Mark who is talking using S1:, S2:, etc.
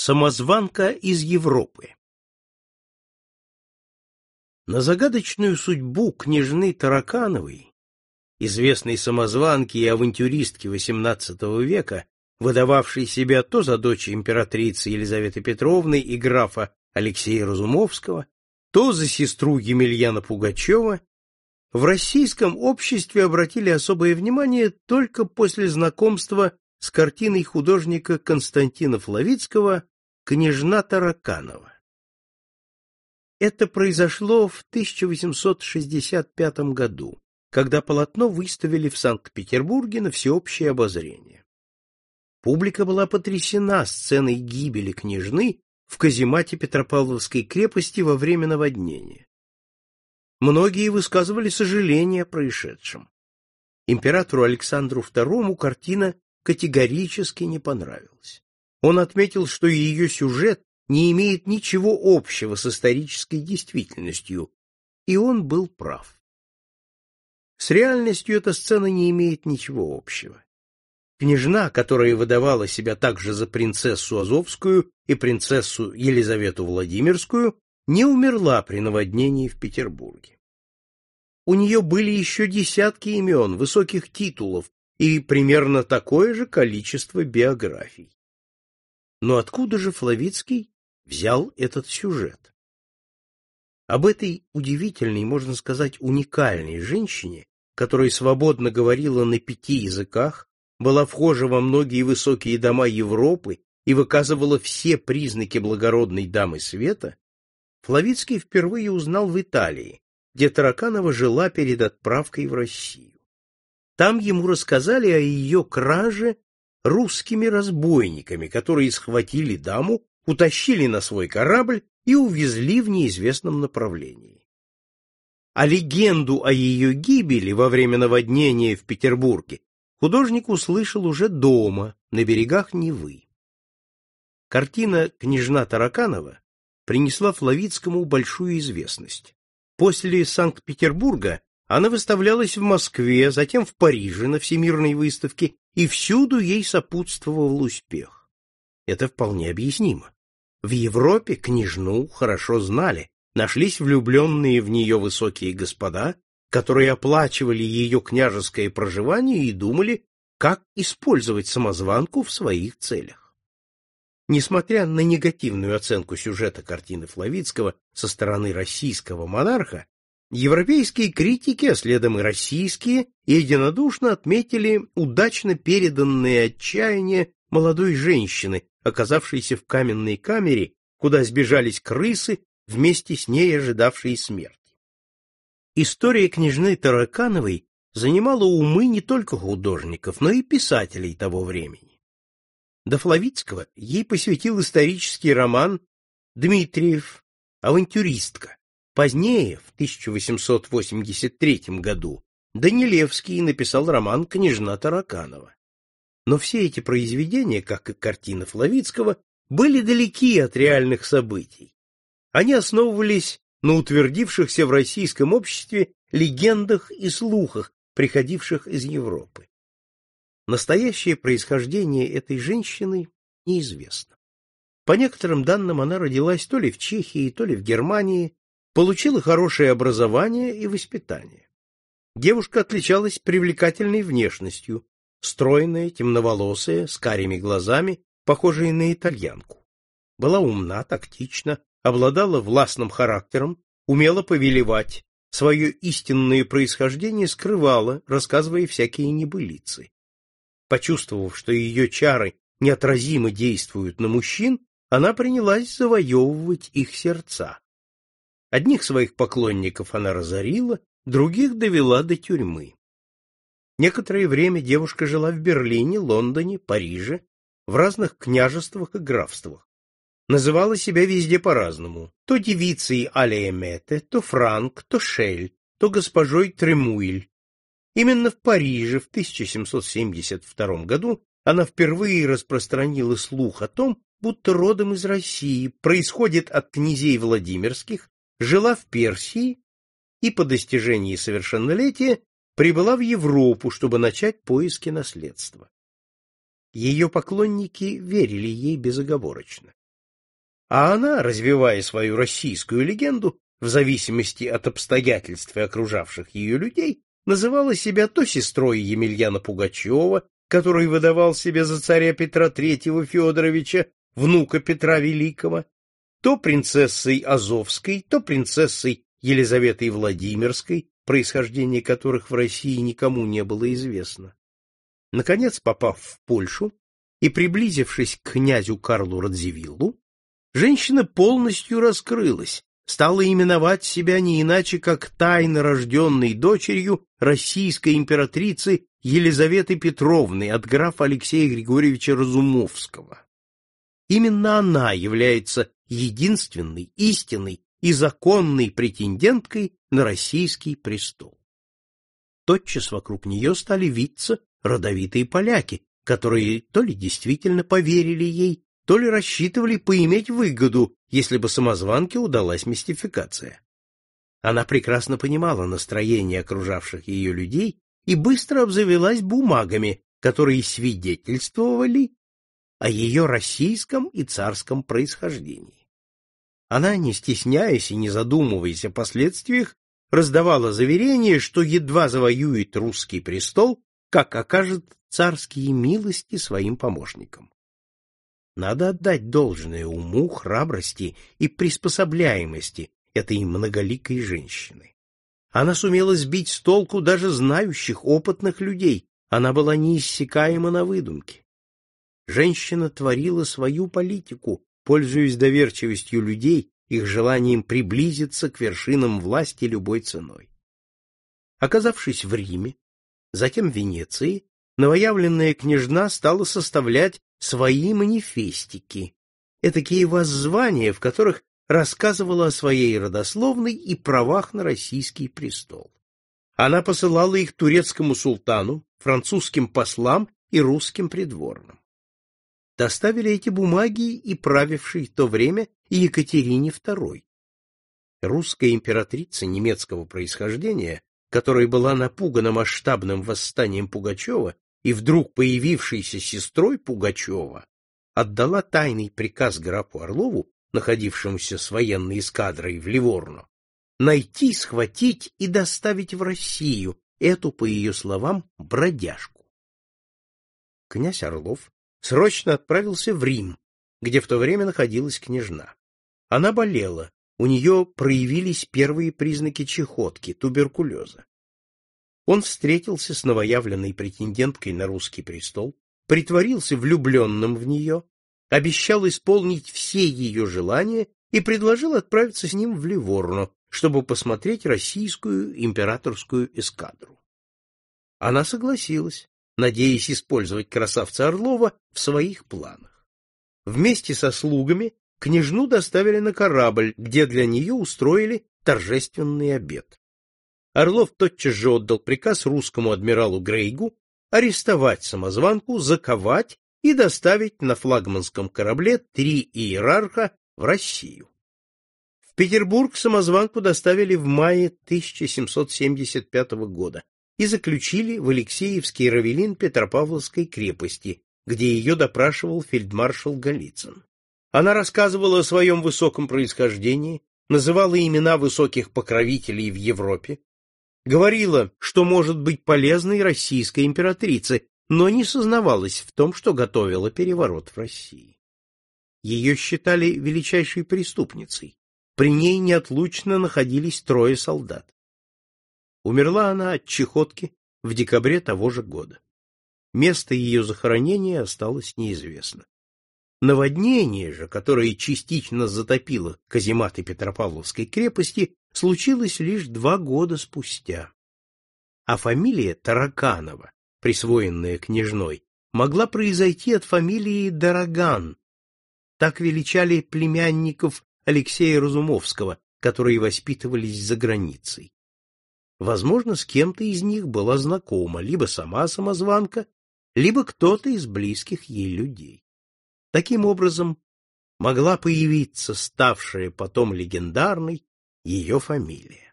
S1: Самозванка из Европы. На загадочную судьбу княжны Таракановой, известной самозванки и авантюристки XVIII века, выдававшей себя то за дочь императрицы Елизаветы Петровны и графа Алексея Разумовского, то за сестру Емельяна Пугачева, в российском обществе обратили особое внимание только после знакомства с картиной художника Константина Флавицкого «Княжна Тараканова». Это произошло в 1865 году, когда полотно выставили в Санкт-Петербурге на всеобщее обозрение. Публика была потрясена сценой гибели княжны в каземате Петропавловской крепости во время наводнения. Многие высказывали сожаление о происшедшем. Императору Александру II картина категорически не понравилась. Он отметил, что ее сюжет не имеет ничего общего с исторической действительностью, и он был прав. С реальностью эта сцена не имеет ничего общего. Княжна, которая выдавала себя также за принцессу Азовскую и принцессу Елизавету Владимирскую, не умерла при наводнении в Петербурге. У нее были еще десятки имен, высоких титулов и примерно такое же количество биографий. Но откуда же Флавицкий взял этот сюжет? Об этой удивительной, можно сказать, уникальной женщине, которая свободно говорила на пяти языках, была вхожа во многие высокие дома Европы и выказывала все признаки благородной дамы света, Флавицкий впервые узнал в Италии, где Тараканова жила перед отправкой в Россию. Там ему рассказали о ее краже русскими разбойниками, которые схватили даму, утащили на свой корабль и увезли в неизвестном направлении. А легенду о ее гибели во время наводнения в Петербурге художник услышал уже дома, на берегах Невы. Картина «Княжна Тараканова» принесла Флавицкому большую известность. После Санкт-Петербурга она выставлялась в Москве, затем в Париже на Всемирной выставке, и всюду ей сопутствовал успех. Это вполне объяснимо. В Европе княжну хорошо знали, нашлись влюбленные в нее высокие господа, которые оплачивали ее княжеское проживание и думали, как использовать самозванку в своих целях. Несмотря на негативную оценку сюжета картины Флавицкого со стороны российского монарха, европейские критики, а следом и российские, единодушно отметили удачно переданное отчаяние молодой женщины, оказавшейся в каменной камере, куда сбежались крысы, вместе с ней ожидавшие смерти. История княжны Таракановой занимала умы не только художников, но и писателей того времени. До Флавицкого ей посвятил исторический роман Дмитриев «Авантюристка». Позднее, в 1883 году, Данилевский написал роман «Княжна Тараканова». Но все эти произведения, как и картины Флавицкого, были далеки от реальных событий. Они основывались на утвердившихся в российском обществе легендах и слухах, приходивших из Европы. Настоящее происхождение этой женщины неизвестно. По некоторым данным, она родилась то ли в Чехии, то ли в Германии, получила хорошее образование и воспитание. Девушка отличалась привлекательной внешностью, стройная, темноволосая, с карими глазами, похожая на итальянку. Была умна, тактична, обладала властным характером, умела повелевать, свое истинное происхождение скрывала, рассказывая всякие небылицы. Почувствовав, что ее чары неотразимо действуют на мужчин, она принялась завоевывать их сердца. Одних своих поклонников она разорила, других довела до тюрьмы. Некоторое время девушка жила в Берлине, Лондоне, Париже, в разных княжествах и графствах. Называла себя везде по-разному. То девицей Алиэмете, то Франк, то Шель, то госпожой Тремуиль, Именно в Париже в 1772 году она впервые распространила слух о том, будто родом из России, происходит от князей Владимирских, жила в Персии и по достижении совершеннолетия прибыла в Европу, чтобы начать поиски наследства. Ее поклонники верили ей безоговорочно. а она, развивая свою российскую легенду, в зависимости от обстоятельств и окружавших ее людей, называла себя то сестрой Емельяна Пугачева, который выдавал себя за царя Петра III Федоровича, внука Петра Великого, то принцессой Азовской, то принцессой Елизаветой Владимирской, происхождение которых в России никому не было известно. Наконец, попав в Польшу и приблизившись к князю Карлу Радзивиллу, женщина полностью раскрылась, стала именовать себя не иначе, как тайно рожденной дочерью российской императрицы Елизаветы Петровны от графа Алексея Григорьевича Разумовского. Именно она является единственной, истинной и законной претенденткой на российский престол. Тотчас вокруг нее стали виться родовитые поляки, которые то ли действительно поверили ей, то ли рассчитывали поиметь выгоду, если бы самозванке удалась мистификация. Она прекрасно понимала настроение окружавших ее людей и быстро обзавелась бумагами, которые свидетельствовали о ее российском и царском происхождении. Она, не стесняясь и не задумываясь о последствиях, раздавала заверение, что едва завоюет русский престол, как окажет царские милости своим помощникам. Надо отдать должное уму, храбрости и приспособляемости этой многоликой женщины. Она сумела сбить с толку даже знающих, опытных людей, она была неиссякаема на выдумке. Женщина творила свою политику, пользуясь доверчивостью людей, их желанием приблизиться к вершинам власти любой ценой. Оказавшись в Риме, затем в Венеции, новоявленная княжна стала составлять свои манифестики, этакие воззвания, в которых рассказывала о своей родословной и правах на российский престол. Она посылала их турецкому султану, французским послам и русским придворным. Доставили эти бумаги и правившей в то время Екатерине II. Русская императрица немецкого происхождения, которая была напугана масштабным восстанием Пугачева и вдруг появившейся сестрой Пугачева, отдала тайный приказ графу Орлову, находившемуся с военной эскадрой в Ливорно, найти, схватить и доставить в Россию эту, по ее словам, бродяжку. Князь Орлов срочно отправился в Рим, где в то время находилась княжна. Она болела, у нее проявились первые признаки чехотки, туберкулеза. Он встретился с новоявленной претенденткой на русский престол, притворился влюбленным в нее, обещал исполнить все ее желания и предложил отправиться с ним в Ливорно, чтобы посмотреть российскую императорскую эскадру. Она согласилась, надеясь использовать красавца Орлова в своих планах. Вместе со слугами княжну доставили на корабль, где для нее устроили торжественный обед. Орлов тотчас же отдал приказ русскому адмиралу Грейгу арестовать самозванку, заковать и доставить на флагманском корабле три иерарха в Россию. В Петербург самозванку доставили в мае 1775 года и заключили в Алексеевский равелин Петропавловской крепости, где ее допрашивал фельдмаршал Голицын. Она рассказывала о своем высоком происхождении, называла имена высоких покровителей в Европе, говорила, что может быть полезной российской императрице, но не сознавалась в том, что готовила переворот в России. Ее считали величайшей преступницей. При ней неотлучно находились трое солдат. Умерла она от чехотки в декабре того же года. Место ее захоронения осталось неизвестно. Наводнение же, которое частично затопило казематы Петропавловской крепости, случилось лишь два года спустя. А фамилия Тараканова, присвоенная княжной, могла произойти от фамилии Дороган. Так величали племянников Алексея Разумовского, которые воспитывались за границей. Возможно, с кем-то из них была знакома либо сама самозванка, либо кто-то из близких ей людей. Таким образом, могла появиться ставшая потом легендарной ее фамилия.